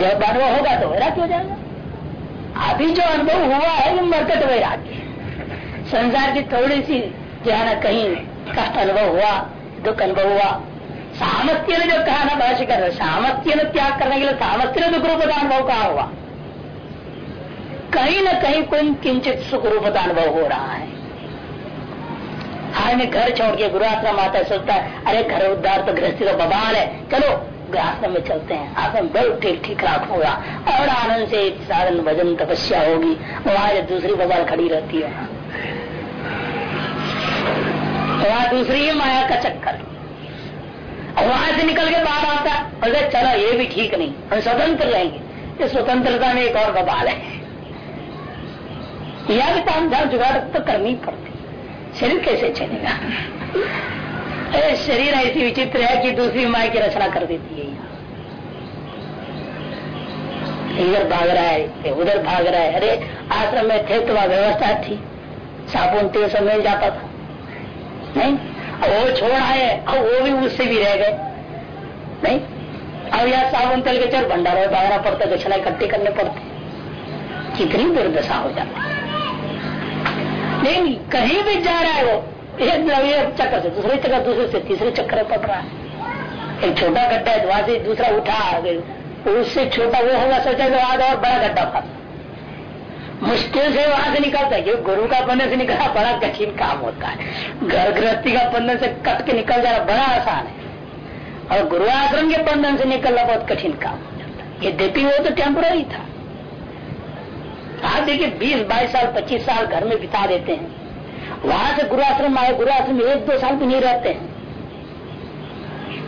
जब अनुभव होगा तो वैराग्य हो जाएगा। अभी जो अनुभव हुआ है, वो मरकट वैराग्य। संसार की थोड़ी सी जो है ना, कहीं कष्ट अनुभव हुआ, दुख अनुभव हुआ, सामर्थ्य ने जो कहा ना भाष्य कर सामर्थ्य ने त्याग करने के लिए सामर्थ्य ने दुख रूप का अनुभव कहा हुआ। कहीं न कहीं कोई किंचित सुख रूप का अनुभव हो रहा है। आदमी घर छोड़ के गुरु आश्रम आता है सोचता है, अरे, घर उद्धार तो गृहस्थी का बबाल है। चलो आश्रम में चलते हैं। आश्रम बल ठीक ठीक राख होगा। और आनंद से साधन भजन तपस्या होगी। वहाँ दूसरी बबाल खड़ी रहती है। वहाँ दूसरी ही माया का चक्कर। वहाँ से निकल के बाहर आता है। चलो, ये भी ठीक नहीं। हम स्वतंत्र रहेंगे। इस स्वतंत्रता में एक और बबाल है। यह भी काम धाम जुगाड़ तो करनी पड़ती। शरीर कैसे चलेगा? शरीर ऐसी विचित्र है कि दूसरी माया की रचना कर देती है इधर भाग रहा है उधर भाग रहा है। अरे, आश्रम में थे तो व्यवस्था थी। साबुन तेल सब मिल जाता था। नहीं? अब वो छोड़ आए अब वो भी उससे भी रह गए। नहीं? अब यहाँ साबुन तेल के चल भंडारा भागना पड़ता दक्षिणा इकट्ठे करने पड़ते कितनी दुर्दशा हो जाती लेकिन कहीं भी जा रहा है वो। ये चक्कर से, दूसरे चक्कर, दूसरे से, तीसरे चक्कर पड़। रहा है एक छोटा गड्ढा है, वहाँ से दूसरा उठा उससे छोटा वो होगा, सोचा तो आज और बड़ा गड्ढा फंसा मुश्किल से वहाँ से निकलता है, क्योंकि गुरु का बंधन से निकलना बड़ा कठिन काम होता है। घर गृहस्थी का बंधन से कट के निकल जाना बड़ा आसान है। और गुरु आश्रम के बंधन से निकलना बहुत कठिन काम हो जाता है। यद्यपि वो तो टेम्पोररी था। आप देखिए 20 22 साल 25 साल घर में बिता देते हैं। वहाँ से गुरु आश्रम आए गुरु आश्रम एक दो साल भी नहीं रहते। हैं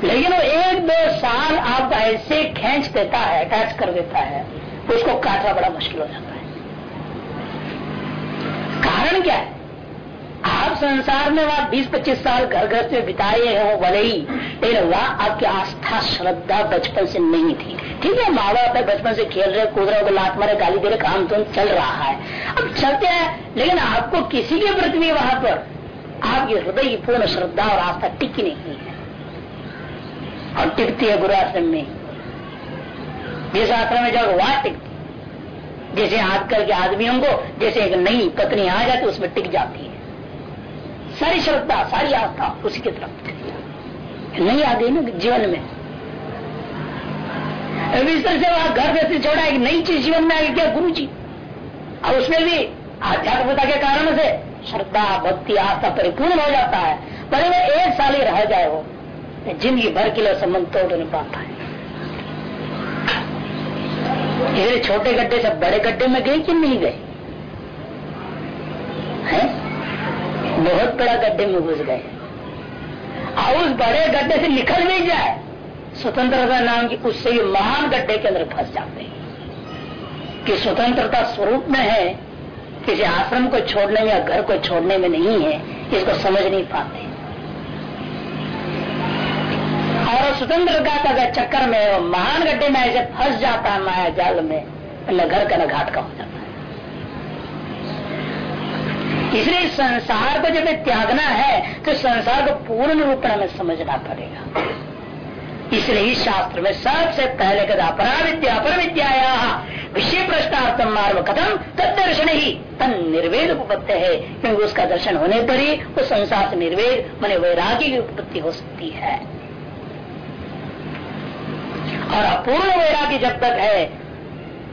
लेकिन वो एक दो साल आप ऐसे खेच देता है अटैच कर देता है उसको काटना बड़ा मुश्किल हो जाता है। कारण क्या है? आप संसार में वहाँ 20-25 साल घर घर से बिताए हो भले ही लेकिन वहाँ आपकी आस्था, श्रद्धा बचपन से नहीं थी। ठीक है माँ बाप बचपन से खेल रहे, कूद रहे लात मारे, गाली दे रहे काम तो चल रहा है। अब चलते हैं, लेकिन आपको किसी के प्रति भी वहाँ पर। आपकी हृदय पूर्ण श्रद्धा और आस्था टिकी नहीं है। और टिकती है गुरु आश्रम में। जिस आश्रम में जाओ, वहाँ टिकती। जैसे आजकल के आदमियों को, जैसे एक नई पत्नी आ जाती, उसमें टिक जाती है। सारी श्रद्धा सारी आस्था उसी की तरफ़। नहीं आ गई ना जीवन में। इस तरह से वहाँ घर जैसे छोड़ा एक नई चीज़ जीवन में आ गई क्या गुरु जी और उसमें भी आध्यात्मिकता के कारण से श्रद्धा, भक्ति, आस्था परिपूर्ण हो जाता है। पर वो एक साल ही रह जाए वो ज़िंदगी भर के लिए संबंध तोड़ नहीं पाता है। छोटे गड्ढे से बड़े गड्ढे में गए कि नहीं गए? बहुत बड़ा गड्ढे में घुस गए। और उस बड़े गड्ढे से निकल नहीं जाए, स्वतंत्रता नाम की उससे भी महान गड्ढे के अंदर फंस जाते हैं। कि स्वतंत्रता स्वरूप में है, किसी आश्रम को छोड़ने में या घर को छोड़ने में नहीं है, इसको समझ नहीं पाते। और स्वतंत्रता का चक्कर में महान गड्ढे में ऐसे फंस जाता है माया जाल में, न घर का न घाट का हो जाता है। इसलिए संसार को जब त्यागना है तो संसार को पूर्ण रूप में समझना पड़ेगा। इसलिए शास्त्र में सबसे पहले कदा अपरा विद्या अपर विद्या विषय प्रश्नार्थम मार्ग कथम तद दर्शन ही, तन निर्वेद उपत्ति है। क्योंकि उसका दर्शन होने पर ही उस संसार से निर्वेद, मैंने वैराग्य की उत्पत्ति हो सकती है। और अपूर्ण वैराग्य जब तक है,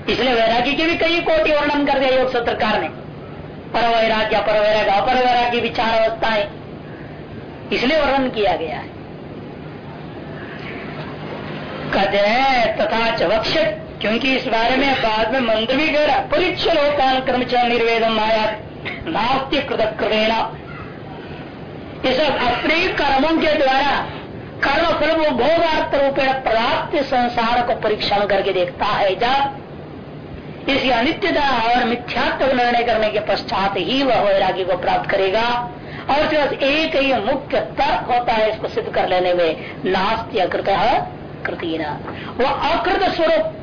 इसलिए वैराग्य के भी कई कोटि वर्णन कर दिया योग सूत्रकार ने। पर वैराग्य अपर वैराग्य अपर वैराग्य विचार अवस्थाएँ। इसलिए वर्णन किया गया है। हैं, तथा चवक्ष क्योंकि इस बारे में बाद में मंत्र भी कह रहा परीक्ष लोकान कर्मचार निर्वेदम आया नास्त्य कृत क्रमेणा इस अपने कर्मों के द्वारा कर्म फल भोगार्थ रूपेण प्राप्त संसार को परीक्षण करके देखता है। जब इसकी अनित्यता और मिथ्यात्व निर्णय करने के पश्चात ही वह वैराग्य को प्राप्त करेगा। और सिर्फ़ एक ही मुख्य तर्क होता है, इसको सिद्ध कर लेने में नास्त्य कृत कृति वह अकृत स्वरूप,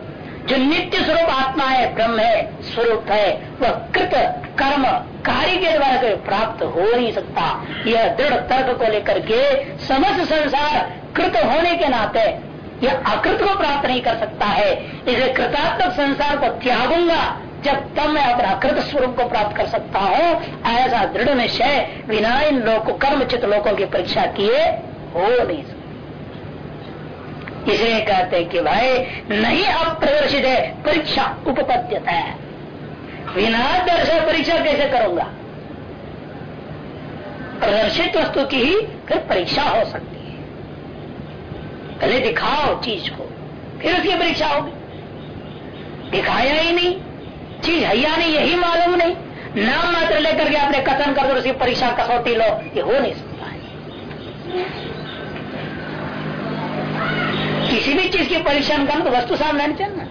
जो नित्य स्वरूप आत्मा है, ब्रह्म है, स्वरूप है, वह कृत कर्म कार्य के द्वारा प्राप्त हो नहीं सकता। यह दृढ़ तर्क को लेकर के समस्त संसार कृत होने के नाते यह अकृत को प्राप्त नहीं कर सकता है। इसे कृतात्मक संसार को त्यागूँगा, जब तब मैं अपना अकृत स्वरूप को प्राप्त कर सकता हूँ। ऐसा दृढ़ निश्चय बिना इन लोग कर्मचित लोगों की परीक्षा किए हो नहीं इसलिए कहते कि भाई, नहीं अब प्रदर्शित है, परीक्षा उपपद्यता है। बिना दर्शन परीक्षा कैसे करूँगा? प्रदर्शित वस्तु की ही फिर परीक्षा हो सकती पहले दिखाओ चीज़ को, फिर उसकी परीक्षा होगी। दिखाया ही नहीं, चीज़ हैया नहीं, यही मालूम नहीं। नाम मात्र लेकर के आपने कथन कर दो उसकी परीक्षा कसौटी लो, ये हो नहीं सकता। है किसी भी चीज़ की परीक्षण करना तो वस्तु सामने नहीं चलना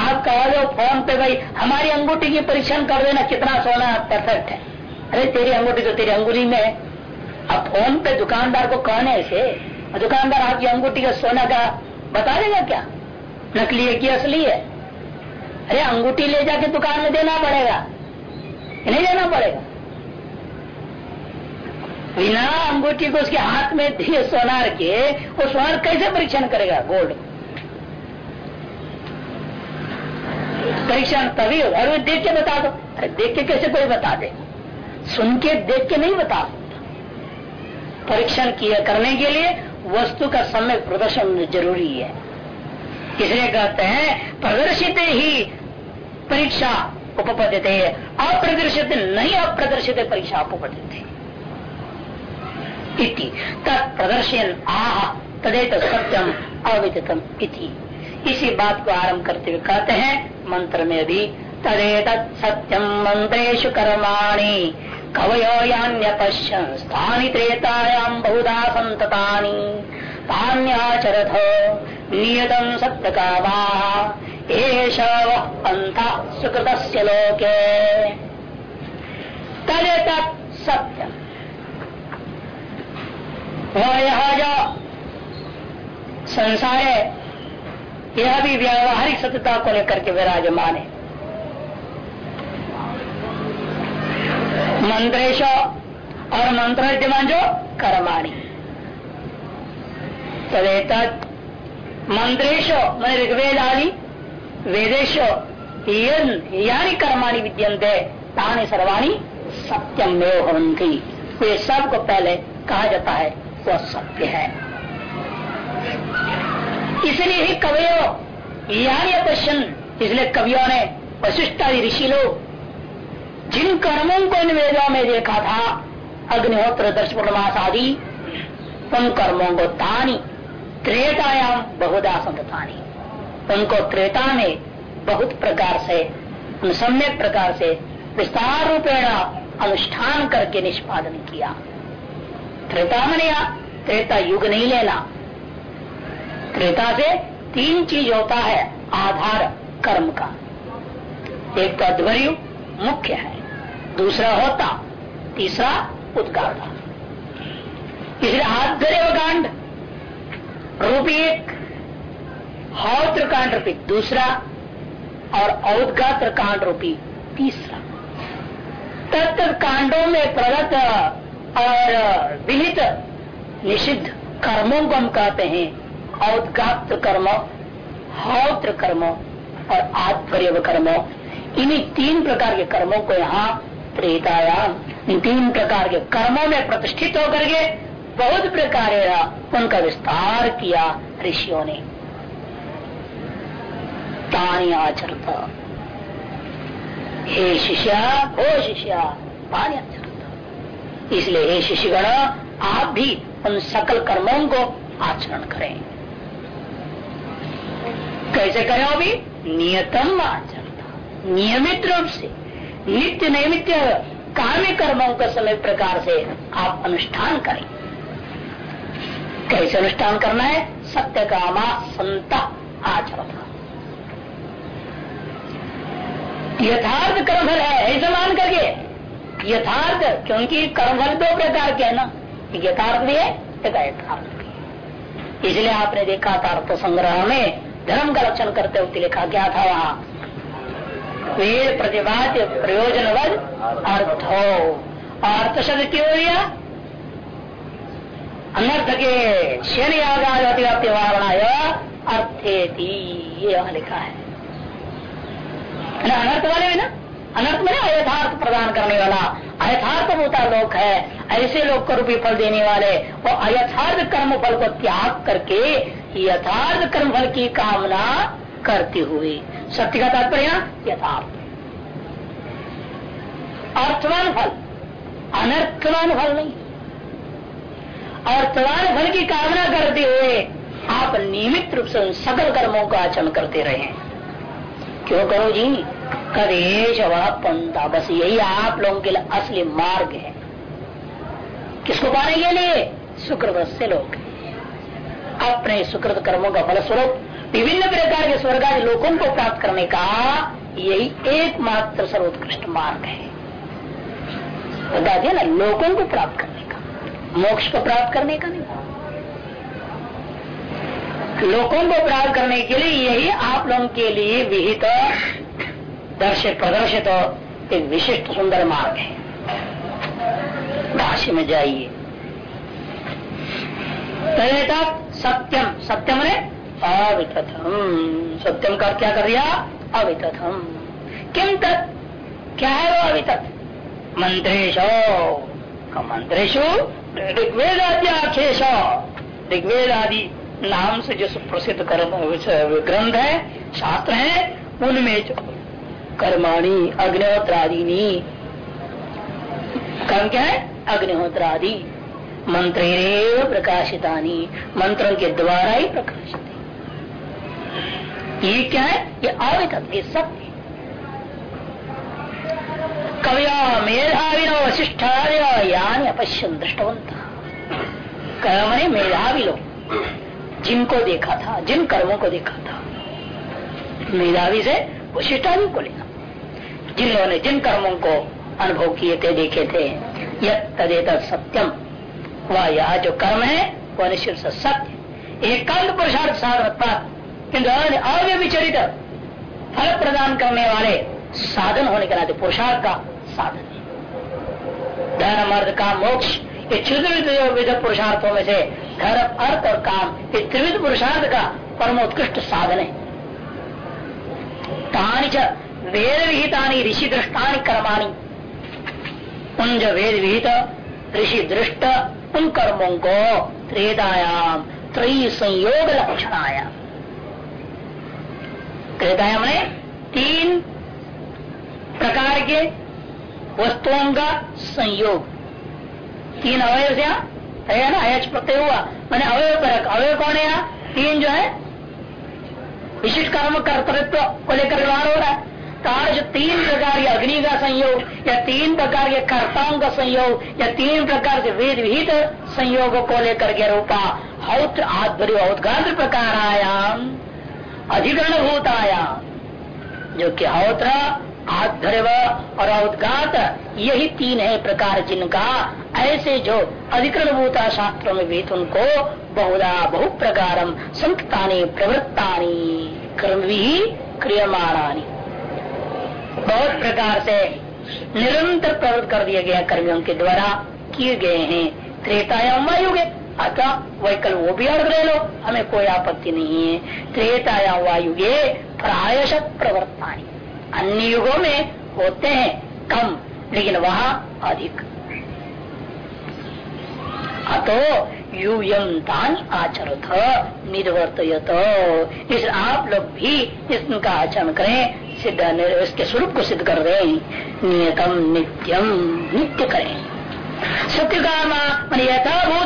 आप कह दो फ़ोन पे भाई, हमारी अंगूठी की परीक्षण कर देना, कितना सोना परफेक्ट है। अरे तेरी अंगूठी तो तेरी अंगुली में है। अब फ़ोन पे दुकानदार को कहने ऐसे दुकानदार आपकी अंगूठी का सोना का बता देगा क्या? नकली है कि असली है? अरे अंगूठी ले जाके दुकान में देना पड़ेगा। नहीं देना पड़ेगा। बिना अंगूठी को उसके हाथ में दिए सोनार के, वो सोनार कैसे परीक्षण करेगा? गोल्ड परीक्षण तभी होगा। अरे देख के बता दो। अरे देख के कैसे कोई बता दे? सुन के देख के नहीं बता परीक्षण किया करने के लिए वस्तु का समय प्रदर्शन ज़रूरी है। इसलिए कहते हैं, प्रदर्शित ही परीक्षा उपपद्यते अप्रदर्शित नहीं, अप्रदर्शित परीक्षा उपपद्यते इति तत्प्रदर्शन आह, तदेत सत्यम अविदितम इति। इसी बात को आरंभ करते हुए कहते हैं, मंत्र में भी, तदेत सत्यम मंत्रेशु कर्माणी। कवयो यान्यपश्यन् स्थानी त्रेतायाम बहुधा संततानि तान्याचरथ नियतम सत्य कामा एष पंथ सुकृत लोके। तदेत सत्य वह यह जो संसार है यह भी व्यावहारिक सत्यता को लेकर के विराजमान। है मंत्रेश और मंत्र विद्यमान जो कर्माणी। तदेत मंत्रेश मन ऋग्वेद आदि वेदेश यानी कर्माणी विद्यंते तानी सर्वाणी सत्यम में होती ये सबको पहले कहा जाता है, वह सत्य है। इसलिए ही कवियों, यानी पश्चन इसलिए कवियों ने वशिष्ठादि ऋषि लोग जिन कर्मों को इन वेदों में देखा था, अग्निहोत्र दर्श पूर्णमास आदि, उन कर्मों को तानी त्रेतायाम बहुधा संतानी उनको त्रेता में बहुत प्रकार से सम्यक प्रकार से विस्तार रूपेण अनुष्ठान करके निष्पादन किया। त्रेता मन या त्रेता युग नहीं लेना। त्रेता से तीन चीज़ होता है, आधार, कर्म का। एक तो अध्वर्यु, मुख्य है। दूसरा होता, तीसरा उद्गाता इसलिए आध्वर्य कांड रूपी एक हौत्र कांड रूपी दूसरा, और औदगात्र कांड रूपी तीसरा। तत्त कांडों में प्रगत और विहित निषिद्ध कर्मों को हम कहते हैं औदगात्र कर्म हौत्र कर्म और आध्वर्य कर्म इन्हीं तीन प्रकार के कर्मों को यहाँ त्रेतायाम इन तीन प्रकार के कर्मों में प्रतिष्ठित होकर के बहुत प्रकार उनका विस्तार किया ऋषियों ने। तानी आचरत। हे शिष्या हो शिष्या तानी आचरत। इसलिए हे शिष्यगण, आप भी उन सकल कर्मों को आचरण करें। कैसे करें अभी नियतम आचरण नियमित रूप से। नित्य नैमित्य कार्य कर्मों का समय प्रकार से आप अनुष्ठान करें। कैसे अनुष्ठान करना है? सत्य कामा संत आचरण। यथार्थ कर्मफल है, ऐसा मान करके। यथार्थ, क्योंकि कर्मफल दो प्रकार के है ना। यथार्थ भी है यथार्थ भी है। इसलिए आपने देखा था अर्थ संग्रह में, धर्म का लक्षण करते हुए लिखा क्या था वहाँ? वेद प्रतिपाद्य प्रयोजनवद अर्थो। अर्थ शब्द क्यों दिया अनर्थ के शनि आगाव्याप्ति वारणा अर्थेति, ये यहाँ लिखा है। अनर्थ वाले में ना? अनर्थ में अयथार्थ प्रदान करने वाला, अयथार्थ होता लोक है, ऐसे लोग को रूपी फल देने वाले, वो अयथार्थ कर्म फल को त्याग करके यथार्थ कर्म फल की कामना करते हुए सत्य का तात्पर्य यथार्थ अर्थवान फल अनर्थवान फल नहीं। अर्थवान फल की कामना करते हुए आप नियमित रूप से सकल कर्मों का आचरण करते रहे क्यों करो जी? कदेश पंथा बस यही आप लोगों के लिए असली मार्ग है। किसको पाने के लिए? सुकृत से लोग। अपने सुकृत कर्मों का फलस्वरूप विभिन्न प्रकार के स्वर्ग लोगों को प्राप्त करने का यही एकमात्र सर्वोत्कृष्ट मार्ग है। बता दिया ना, लोगों को प्राप्त करने का। मोक्ष को प्राप्त करने का नहीं। लोगों को प्राप्त करने के लिए यही आप लोगों के लिए विहित, दर्शित, प्रदर्शित एक विशिष्ट सुंदर मार्ग है। भाष्य में जाइए। सत्यम सत्यम ने अवितथम सत्यम का क्या कर दिया? अवितथम किम तत्? क्या है वो अवितथ मंत्रेश। मंत्रेशु? ऋग्वेद आदि आखेश ऋग्वेद आदि नाम से जो प्रसिद्ध कर्म ग्रंथ है, शास्त्र है, उनमें जो कर्माणी अग्निहोत्रादि कर्म क्या है? अग्निहोत्रादि। मंत्र प्रकाशिता मंत्रों के द्वारा ही प्रकाशित। ये क्या है? ये अवित ये सत्य कविया मेधावी वशिष्ठार्य यानी दृष्टवंत मेधावी लोग जिनको देखा था, जिन कर्मों को देखा था। मेधावी से वशिष्ठादि को लेना। जिन लोगों ने जिन कर्मों को अनुभव किए थे, देखे थे यद तदेत सत्यम वह, यह जो कर्म है, वह निश्चित सत्य एकांत पुरुषार्थ साधन किंतु अव्यविचरित फल प्रदान करने वाले साधन होने के नाते पुरुषार्थ का साधन। धर्म अर्थ का मोक्ष, ये विध पुरुषार्थों में से धर्म अर्थ और काम, ये त्रिविध पुरुषार्थ का परमोत्कृष्ट साधन है। तानी च वेद विहिता ऋषि दृष्टानी कर्माणी। उन जो वेद विहित ऋषि दृष्ट उन कर्मों को त्रेदायाम त्रयी संयोग लक्षणाया। त्रेदायाम ने तीन प्रकार के वस्तुओं का संयोग। तीन अवय से, है? ना? अयच प्रत्यय हुआ? मैंने अवय पर अवय कौन है यहाँ तीन जो है, विशिष्ट कर्म, कर्तृत्व को लेकर व्यवहार हो रहा है। तो जो तीन प्रकार के अग्नि का संयोग, या तीन प्रकार के कर्ताओं का संयोग, या तीन प्रकार के वेद विहित संयोग को लेकर के रूपा, हौत्र आध्वर्य प्रकार आयाम। अधिकरण भूतायाम जो कि हौत्र आधर्व और अवदगात यही तीन है प्रकार जिनका ऐसे जो अधिकरण भूता शास्त्रों में वेद उनको बहुधा बहु प्रकार संतानी प्रवृत्तानी कर्म भी क्रियमाणानी। बहुत प्रकार से निरंतर प्रवृत्त कर दिया गया कर्मियों के द्वारा किए गए हैं। त्रेतायाम वायुगे अतः वैकल वो भी अर्थ ले लो। हमें कोई आपत्ति नहीं है। त्रेताया वायुगे प्रायश प्रवर्तानी। अन्य युगों में होते हैं कम, लेकिन वहाँ अधिक। अतो यूयम दान आचरत निर्वर्तयत इस आप लोग भी इसका आचरण करें, सिद्ध इसके स्वरूप को सिद्ध कर रहे नियतम नित्यम नित्य करें। सत्य का यथाभूत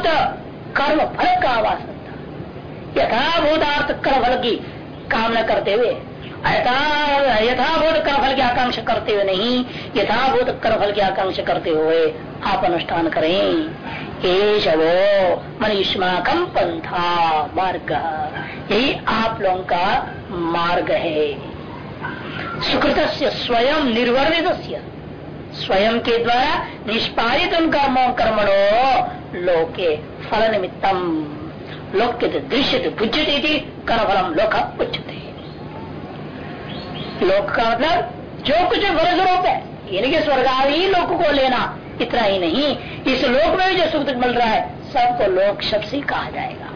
कर्म फल का आवास यथाभूत अर्थ कर्म फल की कामना करते हुए यथाभूत कर्म फल की आकांक्षा करते हुए नहीं यथाभूत कर्म फल की आकांक्षा करते हुए आप अनुष्ठान करें। वो मनीष्माकम पंथा मार्ग। यही आप लोगों का मार्ग है। सुकृत स्वयं निर्वर्णित स्वयं के द्वारा निष्पादित उन कर्मों कर्मणो लोके फल निमित्तम लोक दृश्य बुझती कर्म फलम लोक उच्चते लोक का मतलब जो कुछ फल स्वरूप है, यानी कि स्वर्ग ही लोक को लेना, इतना ही नहीं। इस लोक में भी जो सुख मिल रहा है, सबको लोक शब्द से कहा जाएगा।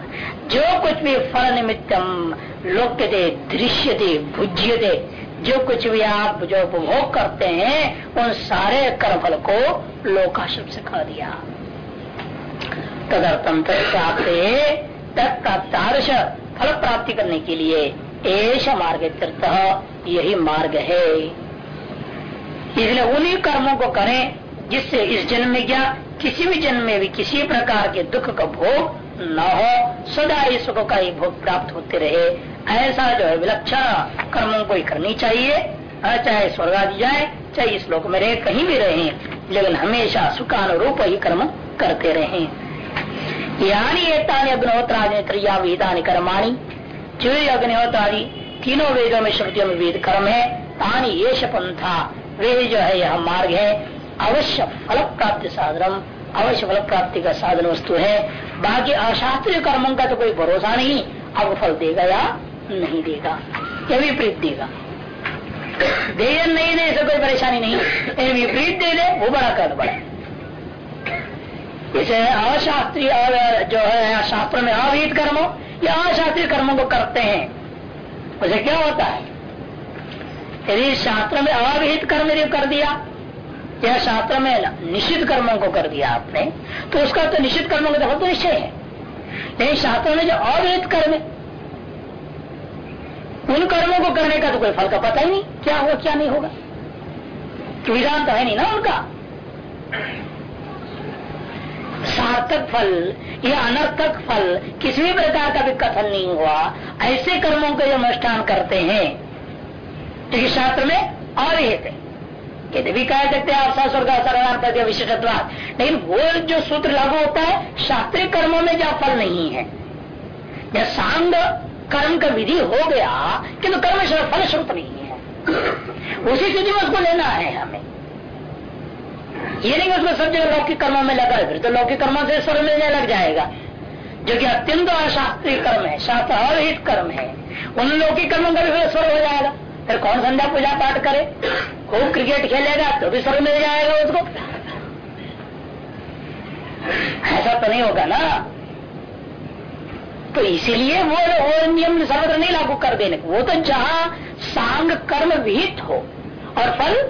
जो कुछ भी फल निमित्तम लोक दे दृश्य दे भुज्य दे जो कुछ भी आप जो उपभोग करते हैं, उन सारे कर्मफल को लोकाशुभ से खा दिया। तदर्थम तत्प्राप्त तत्प्राप्तार्श फल प्राप्ति करने के लिए एश मार्ग तीर्थ यही मार्ग है। इसलिए उन्हीं कर्मों को करें जिससे इस जन्म में क्या किसी भी जन्म में भी किसी प्रकार के दुख का भोग न हो। सदा इस सुख का ही भोग प्राप्त होते रहे। ऐसा जो है विलक्षण कर्मों को ही करनी चाहिए। चाहे स्वर्ग आदि जाए, चाहे इस लोक में रहे, कहीं भी रहे, लेकिन हमेशा सुखानुरूप ही कर्म करते रहे। यानी एतानी अग्निहोत्रादि त्रिया वेदानी कर्माणी, जो अग्निहोत्रादि तीनों वेदों में श्रुतियों में वेद कर्म है, तानी ये पंथा। वे जो है, यह मार्ग है। अवश्य फल प्राप्ति साधन अवश्य फल प्राप्ति का साधन वस्तु है। बाकी अशास्त्रीय कर्मों का तो कोई भरोसा नहीं, अब फल देगा या नहीं देगा या विपरीत देगा। दे नहीं दे इससे कोई परेशानी नहीं। विपरीत दे दे, वो बड़ा कर बड़ा जैसे अशास्त्रीय जो है, शास्त्र में अविहित कर्म, या अशास्त्रीय कर्मों को करते हैं। उसे क्या होता है? यदि शास्त्र में अविहित कर्म यदि कर दिया, या शास्त्र में निश्चित कर्मों को कर दिया आपने तो उसका तो निश्चित कर्मों का तो निश्चय है। लेकिन शास्त्र में जो अविहित कर्म उन कर्मों को करने का तो कोई फल का पता ही नहीं, क्या होगा, क्या नहीं होगा। विधान तो है नहीं ना उनका। सार्थक फल या अनर्थक फल किसी भी प्रकार का भी कथन नहीं हुआ। ऐसे कर्मों को जो अनुष्ठान करते हैं। तो क्योंकि शास्त्र में अविहित है यदि भी कह सकते हैं, आप स्वर्ग सर्वान विशिष्टत्वाद। लेकिन वो जो सूत्र लागू होता है, शास्त्रीय कर्मों में जहाँ फल नहीं है। या सांग कर्म का विधि हो गया किंतु कर्म फल श्रुत नहीं है। उसी स्थिति में उसको लेना है हमें। ये नहीं उसको सब जगह लौकिक कर्मों में लगा फिर तो लौकिक कर्मों से स्वर मिलने लग जाएगा। जो कि अत्यंत अशास्त्रीय कर्म है शास्त्र अविहित कर्म है, उन लौकिक कर्मों का भी फिर स्वर हो जाएगा। फिर कौन संध्या पूजा पाठ करे? खूब क्रिकेट खेलेगा तो भी स्वर मिल जाएगा उसको। ऐसा तो नहीं होगा ना। तो इसीलिए वो वो नियम सर्वत्र नहीं लागू कर देने वो तो जहाँ सांग कर्म विहित हो और फल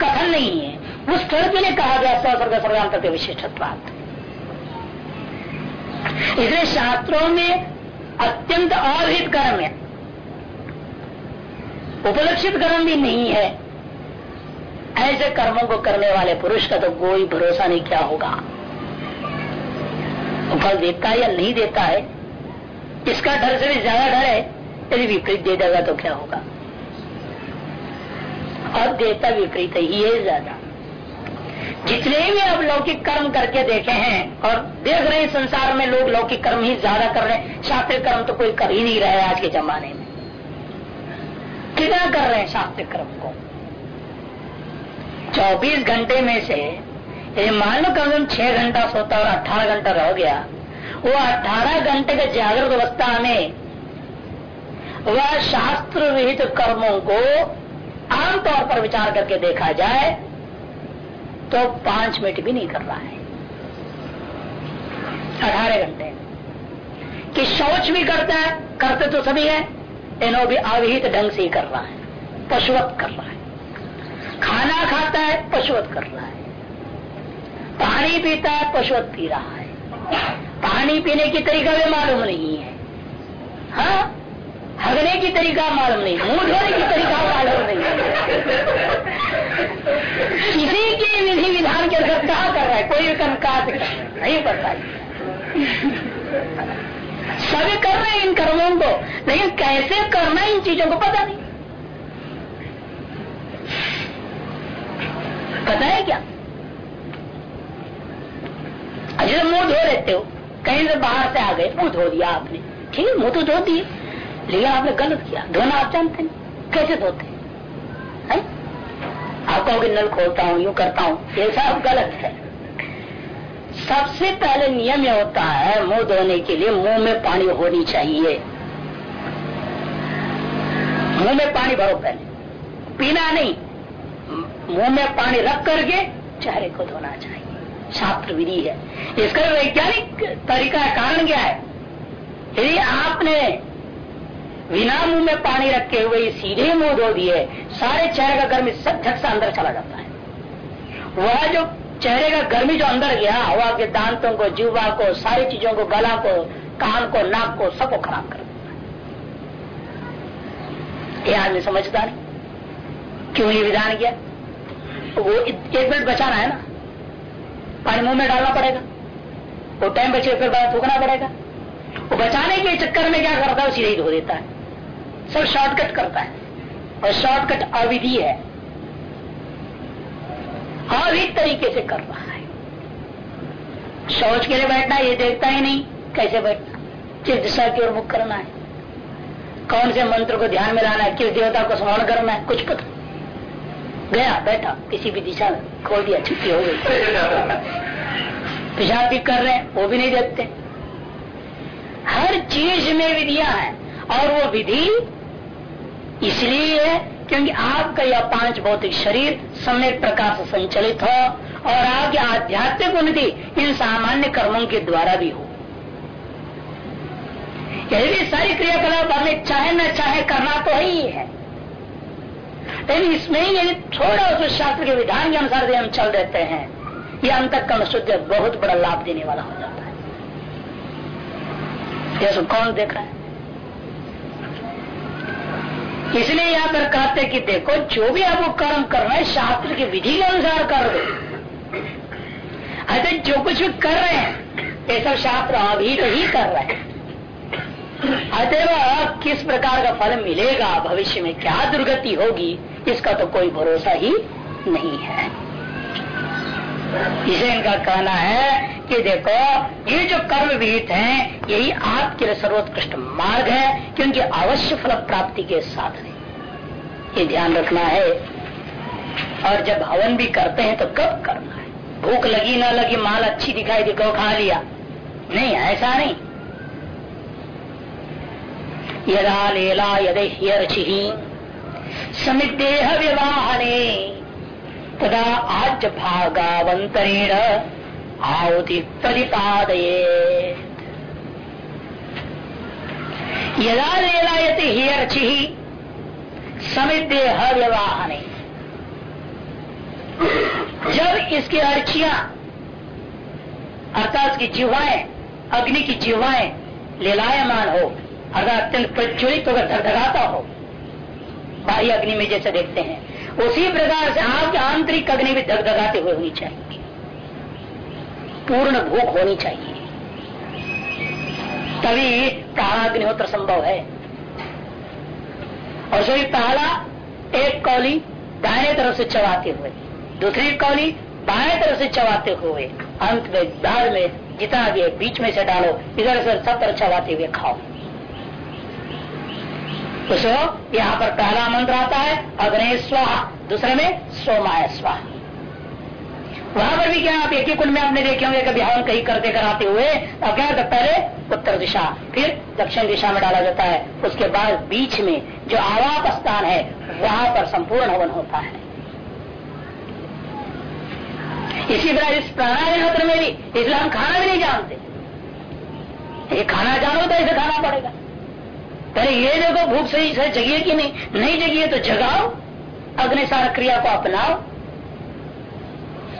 कथन नहीं है। उस स्थल के लिए कहा गया स्वर्ग सर्वांत विशिष्टत्वात इसलिए शास्त्रों में अत्यंत अविहित कर्म है। उपलक्षित कर्म भी नहीं है। ऐसे कर्मों को करने वाले पुरुष का तो कोई भरोसा नहीं, क्या होगा? फल देता है या नहीं देता है? इसका डर? से भी ज़्यादा डर है यदि विपरीत दे देगा तो क्या होगा? और देता विपरीत ही है ज़्यादा। जितने भी आप लौकिक कर्म करके देखे हैं, और देख रहे हैं संसार में लोग लौकिक कर्म ही ज़्यादा कर रहे हैं, शास्त्रीय कर्म तो कोई कर ही नहीं रहा है आज के जमाने में। कितना कर रहे हैं शास्त्रीय कर्म को? 24 घंटे में से, यदि मान लो कम से कम छह घंटा सोता और अठारह घंटा रह गया वो 18 घंटे के जागृत अवस्था में वह शास्त्र विहित कर्मों को आमतौर पर विचार करके देखा जाए तो पाँच मिनट भी नहीं कर रहा है। अठारह घंटे। कि शौच भी करता है, करते तो सभी है, इन्हों भी अविहित ढंग से ही कर रहा है, पशुवत कर रहा है। खाना खाता है, पशुवत कर रहा है। पानी पीता है, पशुवत पी रहा है। पानी पीने की तरीका भी मालूम नहीं है। हाँ? हगने की तरीका मालूम नहीं, मुँह धोने की तरीका मालूम नहीं किसी की विधि विधान के अंदर क्या कर रहा है? कोई भी का नहीं पता सभी कर रहे हैं इन कर्मों को, लेकिन कैसे करना इन चीज़ों को पता नहीं। पता है क्या? अजय मुँह धो लेते हो, कहीं से बाहर से आ गए, मुँह धो दिया आपने। ठीक है मुँह तो धो दिए, लेकिन आपने गलत किया। धोना आप जानते नहीं कैसे धोते हैं? आप कहोगे, नल खोलता हूँ, यूँ करता हूँ, ये सब गलत है। सबसे पहले नियम यह होता है, मुँह धोने के लिए मुँह में पानी होनी चाहिए। मुँह में पानी भरो पहले। पीना नहीं, मुँह में पानी रख करके चेहरे को धोना चाहिए। शास्त्र विधि है। इसका वैज्ञानिक तरीका कारण क्या है? यदि आपने बिना मुँह में पानी रखे हुए सीधे मुँह धो दिए, सारे चेहरे का गर्मी सब झट से अंदर चला जाता है। वह जो चेहरे का गर्मी जो अंदर गया हवा आपके दांतों को जीवा को, सारी चीज़ों को, गला को, कान को, नाक को, सबको खराब कर देता है। ये आदमी समझता नहीं क्यों ये विधान किया? वो एक मिनट बचाना है ना? पानी मुँह में डालना पड़ेगा। वो टाइम बचे फिर बाद थूकना पड़ेगा। वो बचाने के चक्कर में क्या करता है सीधे ही धो देता है। सब शॉर्टकट करता है। और शॉर्टकट अविधि है। अविध तरीके से कर रहा है। शौच के लिए बैठना, ये देखता ही नहीं, कैसे बैठना। किस दिशा की ओर मुख करना है। कौन से मंत्र को ध्यान में लाना है, किस देवता को स्मरण करना है, कुछ पता गया बैठा। किसी भी दिशा में। खोल दिया छुट्टी हो गई। पेशाब भी कर रहे हैं, वो भी नहीं देखते। हर चीज़ में विधियाँ हैं, और वो विधि इसलिए है क्योंकि आपका यह पाँच भौतिक शरीर सम्यक प्रकार से संचलित हो, और आपकी आध्यात्मिक उन्नति इन सामान्य कर्मों के द्वारा भी हो। यदि सारी क्रियाकलाप हमें चाहे न चाहे करना तो ही है। लेकिन इसमें ही यदि थोड़ा उस शास्त्र के विधान के अनुसार यदि हम चल देते हैं। ये अंत कर्म शुद्ध बहुत बड़ा लाभ देने वाला हो जाता है। ये सब कौन देख रहा है? इसलिए यहाँ पर कहते कि देखो, जो भी आपको कर्म करना है, शास्त्र की विधि के अनुसार कर दो अरे जो कुछ भी कर रहे हैं, ये सब शास्त्र अभी तो ही कर रहे हैं। अतएव किस प्रकार का फल मिलेगा, भविष्य में क्या दुर्गति होगी, इसका तो कोई भरोसा ही नहीं है। इसे इनका कहना है कि देखो, ये जो कर्म विहित है, यही आपके लिए सर्वोत्कृष्ट मार्ग है, क्योंकि अवश्य फल प्राप्ति के साथ ये ध्यान रखना है। और जब हवन भी करते हैं तो कब करना है? भूख लगी, ना लगी, माल अच्छी दिखाई दी खा लिया। नहीं, ऐसा नहीं। यदा लीला यदि ह्यर्चि समिदेह विवाहने तदा आज भागावंतरेण आहुति प्रतिपादये यदा लीलायति ह्यर्चि समिदेह विवाहने जब इसकी अर्चिया, अर्थात की जिवाएँ अग्नि की जिवाएँ लीलायमान हो अर्थात अत्यंत प्रज्वलित होकर धगधगाता हो, बाह्य अग्नि में जैसे देखते हैं, उसी प्रकार से आपकी आंतरिक अग्नि भी धगधगाते हुए होनी चाहिए। पूर्ण भूख होनी चाहिए। तभी प्राणाग्निहोत्र संभव है। और सभी पहला एक कौली दाहिने तरफ़ से चबाते हुए, दूसरी कौली बाएँ तरफ़ से चबाते हुए, अंत में दाल में जितना भी है, बीच में से डालो, इधर से सब तरफ़ चबाते हुए खाओ। तो यहाँ पर पहला मंत्र आता है, अग्नि स्वाहा। दूसरे में सोमाय स्वाहा। वहाँ पर भी क्या आप एक ही कुंड में आपने देखे होंगे, कभी हवन कहीं करते कराते हुए अब क्या होता पहले उत्तर दिशा, फिर दक्षिण दिशा में डाला जाता है। उसके बाद बीच में जो आवाप स्थान है, वहाँ पर संपूर्ण हवन होता है। इसी तरह इस प्राणायाम में भी इसलिए हम खाना भी नहीं जानते। ये खाना जानो तो ऐसे खाना पड़ेगा। पहले ये देखो, भूख सही से जगिए कि नहीं? नहीं जगिए तो जगाओ अग्नि सारा क्रिया को अपनाओ।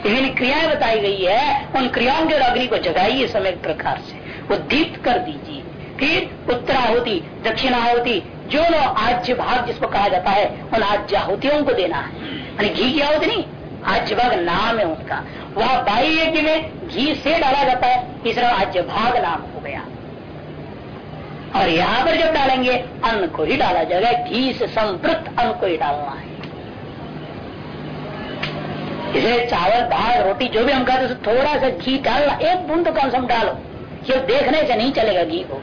विभिन्न क्रियाएँ बताई गई है, उन क्रियाओं के अग्नि को जगाइए समय प्रकार से। वो दीप्त कर दीजिए। फिर उत्तराहुति, दक्षिणाहुति जो लो आज्य भाग जिसको कहा जाता है, उन आज्याहुतियों को देना है। घी की आहुति नहीं, आज्य भाग नाम है उनका। वह बाह्य में घी से डाला जाता है, तीसरा आज्य भाग नाम हो गया। और यहाँ पर जब डालेंगे, अन्न को ही डाला जाएगा घी से संपृत अन्न को ही डालना है। इसलिए चावल, दाल, रोटी, जो भी हम खाते थोड़ा सा घी डालना, एक बूंद तो कम से कम डालो। ये देखने से नहीं चलेगा घी को।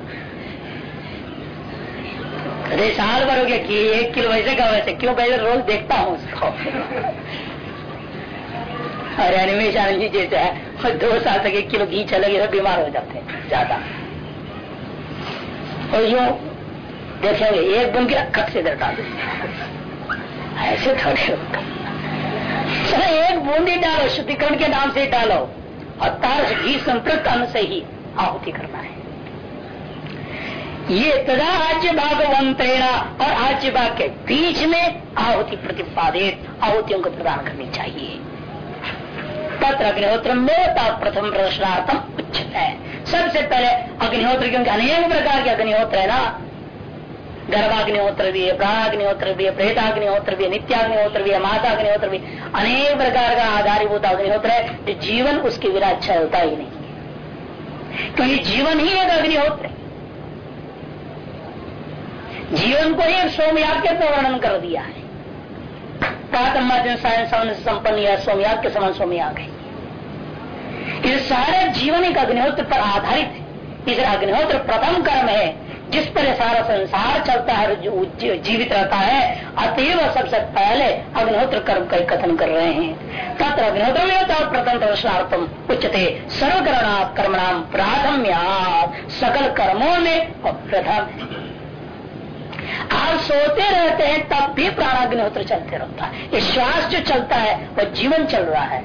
अरे, साल भर हो गया घी, एक किलो वैसे का वैसे, क्यों पहले रोज देखता हूँ उसको? और एनिमेश आनंद जी जैसे है, दो साल तक एक किलो घी चलेगी तो बीमार हो जाते हैं, ज़्यादा। और यूँ देखेंगे, एक बन के खट से इधर डाल ऐसे थोड़े होता एक बूंदी डालो, शुद्धिकरण के नाम से डालो। और तार घी संप्रत अन्न से ही आहुति करना है ये तदा आज्य भागवंतेण और आज्य भाग के बीच में आहुति प्रतिपादित, आहुतियों को प्रदान करनी चाहिए। तत्र अग्निहोत्र प्रथम प्रदर्शनार्थम उचित है सबसे पहले अग्निहोत्र, क्योंकि अनेक प्रकार के अग्निहोत्र है ना। गर्भाग्निहोत्र भी है, प्राणाग्निहोत्र भी है, प्रेताग्निहोत्र भी है, नित्याग्निहोत्र भी है, माताग्निहोत्र भी अनेक प्रकार का आधारीभूत अग्निहोत्र है जो जीवन उसके बिना अच्छा होता ही नहीं। क्योंकि जीवन ही एक अग्निहोत्र जीवन को ही सोमयाग के तो वर्णन कर दिया है। संपन्न या सोमयाग के समान सोमयाग है ये सारे जीवन एक अग्निहोत्र पर आधारित है। इस अग्निहोत्र प्रथम कर्म है, जिस पर सारा संसार चलता है जीवित रहता है, अतएव सबसे पहले अग्निहोत्र कर्म का कथन कर रहे हैं। तत्र अग्निहोत्र में प्रथम दर्शनार्थम उच्चते सर्वकरणा कर्मणाम प्राथम्या सकल कर्मों में प्रथम आप सोते रहते हैं, तब भी प्राणाग्निहोत्र चलते रहता है। ये श्वास जो चलता है वह जीवन चल रहा है।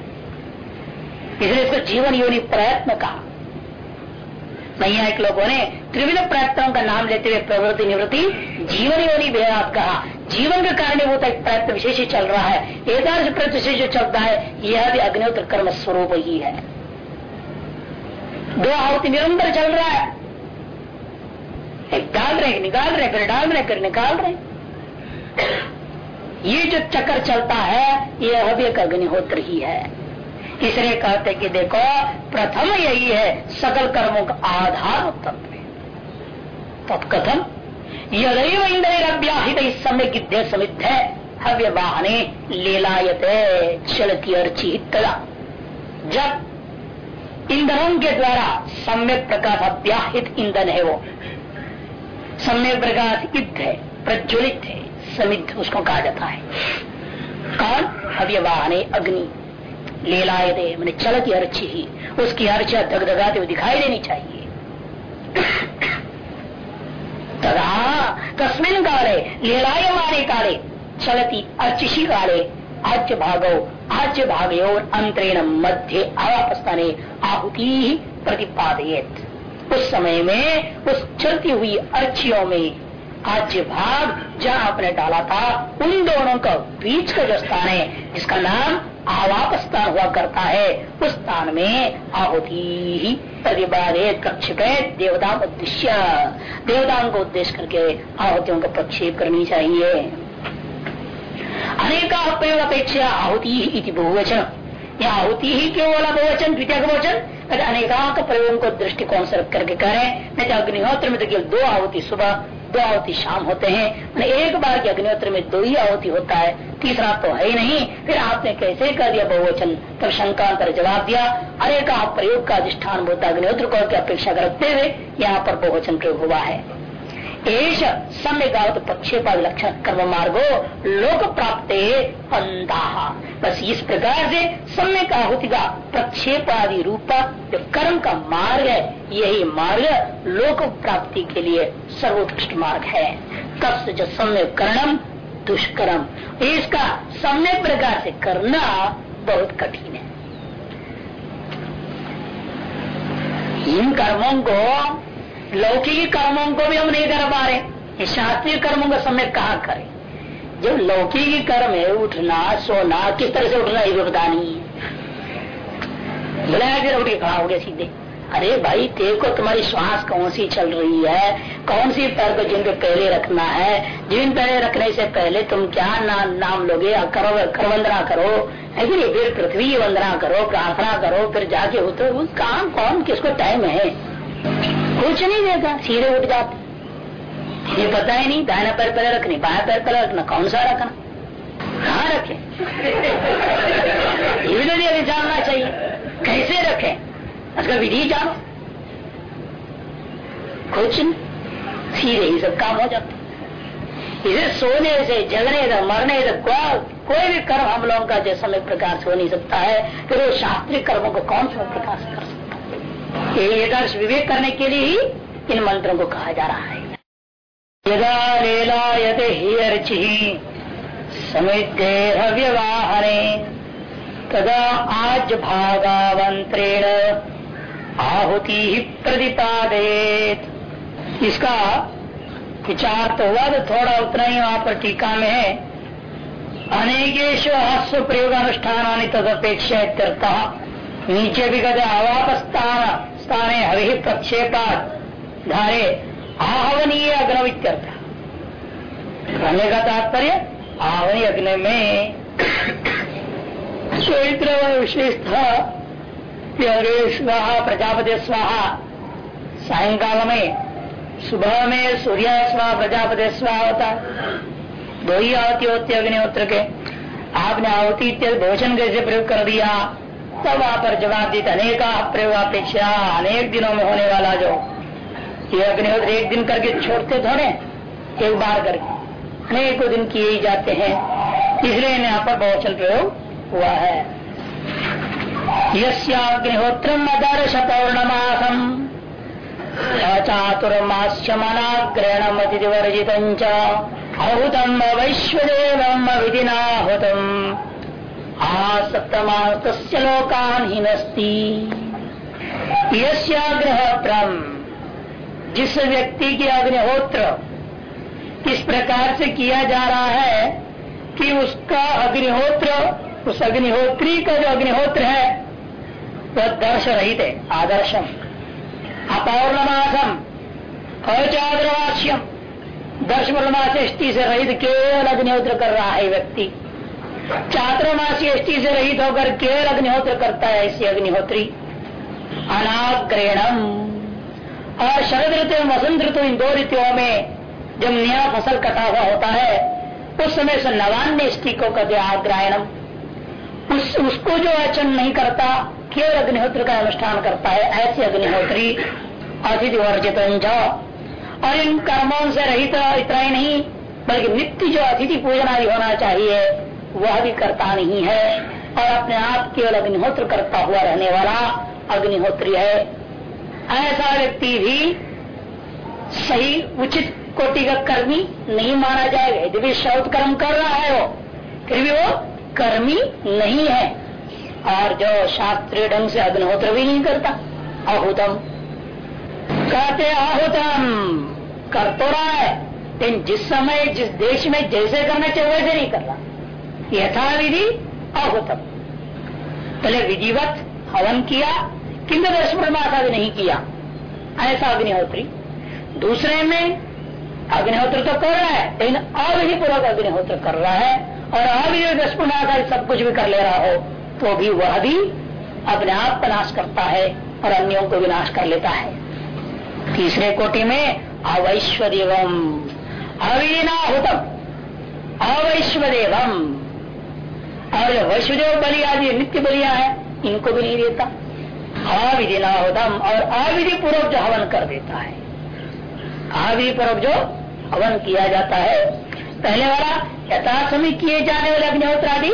इसलिए इसको जीवन योनि प्रयत्न कहा। एक लोगों ने त्रिविध प्रयत्नों का नाम लेते हुए प्रवृत्ति निवृत्ति जीवन योनि भेद कहा। जीवन के कारण वो एक प्रयत्न विशेष चल रहा है। एकादश प्रयत्न विशेष जो चलता है, यह भी अग्निहोत्र कर्म स्वरूप ही है। दो आहुति निरंतर चल रहा है। डाल रहे निकाल रहे, फिर डाल रहे, फिर निकाल रहे। ये जो चक्कर चलता है, ये अभी एक अग्निहोत्र ही है। इसलिए कहते कि देखो, प्रथम यही है, सकल कर्मों का आधार तत्व। तत्कथम, यदैव इस समय गिद्ध समित है हव्य वाहने लीलायते चलती अर्चित जब ईंधनों के द्वारा सम्यक प्रकाश अव्याहित ईंधन है वो सम्यक प्रकाश युद्ध है, प्रज्वलित है समित उसको कहा जाता है। कौन? अव्यवाहने अग्नि। लीलाए दे मैंने चलती अर्ची ही, उसकी अर्चा धगधगाते हुए दिखाई देनी चाहिए। तदा तस्मिन काले, लीलाय मारे काले, चलती अर्चिशी काले आच्य भागो आच्य और अंतरेण मध्य आवापस्थाने आहुति प्रतिपादयत। उस समय में उस चलती हुई अर्चियों में आज भाग जहाँ आपने डाला था, उन दोनों का बीच का जो स्थान है, जिसका नाम आवाप स्थान हुआ करता है, उस स्थान में आहुति ही प्रतिबारे कक्ष के देवता उद्देश्य, देवताओं को उद्देश्य करके आहुतियों का प्रक्षेप करनी चाहिए। अनेका प्रयोग अपेक्षा आहुति बहुवचन। या आहुति ही क्यों वाला बहुवचन द्वितीय बहुवचन अनेकांक प्रयोगों को दृष्टिकोण से रख करके करें नहीं तो अग्निहोत्र में तो केवल दो आहुति सुबह, दो आहुति शाम होते हैं मैंने एक बार के अग्निहोत्र में दो ही आहुति होता है, तीसरा तो है ही नहीं, फिर आपने कैसे कर दिया बहुवचन? तब शंकांतर जवाब दिया अरे का प्रयोग का अधिष्ठान होता अग्निहोत्र को अपेक्षा करते हुए यहाँ पर बहुवचन प्रयोग हुआ है। एश सम्यगावत प्रक्षेपा लक्षण कर्म मार्गो लोक प्राप्त अंधा बस इस प्रकार से सम्यक आहुति का प्रक्षेपादि रूप जो कर्म का मार्ग है, यही मार्ग लोक प्राप्ति के लिए सर्वोत्कृष्ट मार्ग है। तब जो सम्यक कर्णम दुष्कर्म इसका सम्यक प्रकार से करना बहुत कठिन है। इन कर्मों को लौकिक कर्मों को भी हम नहीं कर पा रहे शास्त्रीय कर्मों का समय कहा करें? जब लौकिक कर्म है उठना सोना किस तरह से उठना ये पता नहीं बुलाया फिर उठ के खड़ा हो गया सीधे। अरे भाई देखो तुम्हारी श्वास कौन सी चल रही है? कौन सी पैर को जिन पे पहले रखना है? जिन पहले रखने से पहले तुम क्या ना, नाम लोगे? करो कर। वंदना करो है फिर पृथ्वी वंदना करो प्रार्थना करो फिर जाके होते काम कौन किसको टाइम है? कुछ नहीं देगा सीधे उठ जाते ये पता ही नहीं दाहिना पैर पहले रखनी बाया पैर पहले रखना, कौन सा रखना? कहा रखे? ये भी जानना चाहिए। कैसे रखे? उसका विधि जानो। कुछ सीधे ही सब काम हो जाते। इसे सोने से, जगने से, मरने से कोई भी कर्म हम लोगों का जैसा प्रकाश हो नहीं सकता है। फिर वो शास्त्रीय कर्मों को कौन सा प्रकाश कर सकता एकदर्श विवेक करने के लिए ही इन मंत्रों को कहा जा रहा है। यदा लीलायते ही अर्चि समितेर्व्यवाहने तदा आज भागावंत्रेण आहुति ही प्रतिपादेत इसका विचार तो हुआ तो थोड़ा उतना ही वहाँ पर टीका में है। अनेकेश हस्व प्रयोग अनुष्ठान तदपेक्षा नीचे भी कहते अवाप स्थान हरि प्रक्षेपा धारे आहवनीय अग्नवित्यर्थ कहने का तात्पर्य आवनी अग्नि में चरित्र विशेषता स्वाहा प्रजापति स्वाहा सायकाल में सुबह में सूर्य स्वाहा प्रजापति स्वाहा होता दो ही आहुति होती अग्निहोत्र के आपने आहुति इत्यादि भोजन कैसे प्रयोग कर दिया। तब वहाँ पर दी अनेका प्रयोग अपेक्षा, अनेक दिनों में होने वाला जो ये अग्निहोत्र एक दिन करके छोड़ते थोड़े एक बार करके। अनेकों दिन किए ही जाते हैं, इसलिए यहाँ पर बहुवचन प्रयोग हुआ है। यग्निहोत्र अदर्श पौर्णमासम चातुर्मास्यमनाग्रहणम अतिवर्जित अहुतम वैश्वदेवम विधिनाहुतम आसप्तमास लोकान हिनस्ती। यग्रहोत्रम जिस व्यक्ति की अग्निहोत्र किस प्रकार से किया जा रहा है कि उसका अग्निहोत्र, उस अग्निहोत्री का जो अग्निहोत्र है, वह तो दर्श रहित है, आदर्शम। अपौर्णमासम अचाद्रवास्यम दर्श पूर्णमास एष्टि से रहित केवल अग्निहोत्र कर रहा है व्यक्ति। चातुर्मासी एष्टि से रहित होकर केवल अग्निहोत्र करता है ऐसी अग्निहोत्री। अनाग्रहणम। और शरद ऋतु वसंत ऋतु इन दो ऋतुओं में जब नया फ़सल कटा हुआ होता है उस समय से नवान्य स्टिको को जो आग्रायणम उस, उसको जो अचन नहीं करता केवल अग्निहोत्र का अनुष्ठान करता है ऐसे अग्निहोत्री अतिथि वर्जित और इन कर्मों से रहित इतना ही नहीं बल्कि नित्य जो अतिथि पूजन आदि होना चाहिए वह भी करता नहीं है और अपने आप केवल अग्निहोत्र करता हुआ रहने वाला अग्निहोत्री है। ऐसा व्यक्ति भी सही उचित कोटि का कर्मी नहीं माना जाएगा। यदि भी शौच कर्म कर रहा है वो, फिर भी वो कर्मी नहीं है। और जो शास्त्रीय ढंग से अग्निहोत्र भी नहीं करता आहुतम कहते आहुतम कर तो रहा है, लेकिन जिस समय, जिस देश में जैसे करना चाहिए वैसे नहीं कर रहा यथा विधि आहुतम पहले विधिवत हवन किया, किंतु दर्श भी नहीं किया। ऐसा अग्निहोत्री। दूसरे में अग्निहोत्र तो कर रहा है, लेकिन अविधि पूर्वक अग्निहोत्र कर रहा है, और अविधि पुनः सब कुछ भी कर ले रहा हो तो भी वह भी अपने आप का नाश करता है और अन्यों को विनाश कर लेता है। तीसरे कोटि में अवैश्वदेवम। अविनाहुतम। अवैश्वदेवम। और जो वैश्वदेव बलि आदि नित्य बलिया है, इनको भी नहीं देता। अविधिनाहुतम और अविधि पूर्वक जो हवन कर देता है। अविधि पूर्वक जो हवन किया जाता है। पहले वाला, यथासमी किए जाने वाले अग्निहोत्र आदि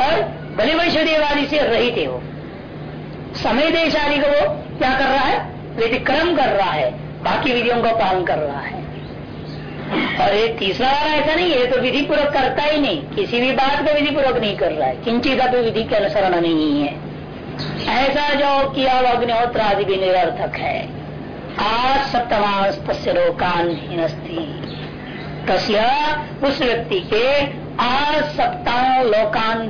और बलि वैश्वदेव आदि से रही थे वो। समय देश आदि को वो क्या कर रहा है? व्यतिक्रम कर रहा है। बाकी विधियों का पालन कर रहा है। और ये तीसरा वाला ऐसा नहीं है तो विधि पूर्वक करता ही नहीं। किसी भी बात को विधि पूर्वक नहीं कर रहा है। किंचित भी विधि के अनुसरण नहीं है। ऐसा जो किया वो अग्निहोत्र आदि भी निरर्थक है। आज सप्तमांश तस्य लोकान तस्य उस व्यक्ति के आज सप्ताह लोकान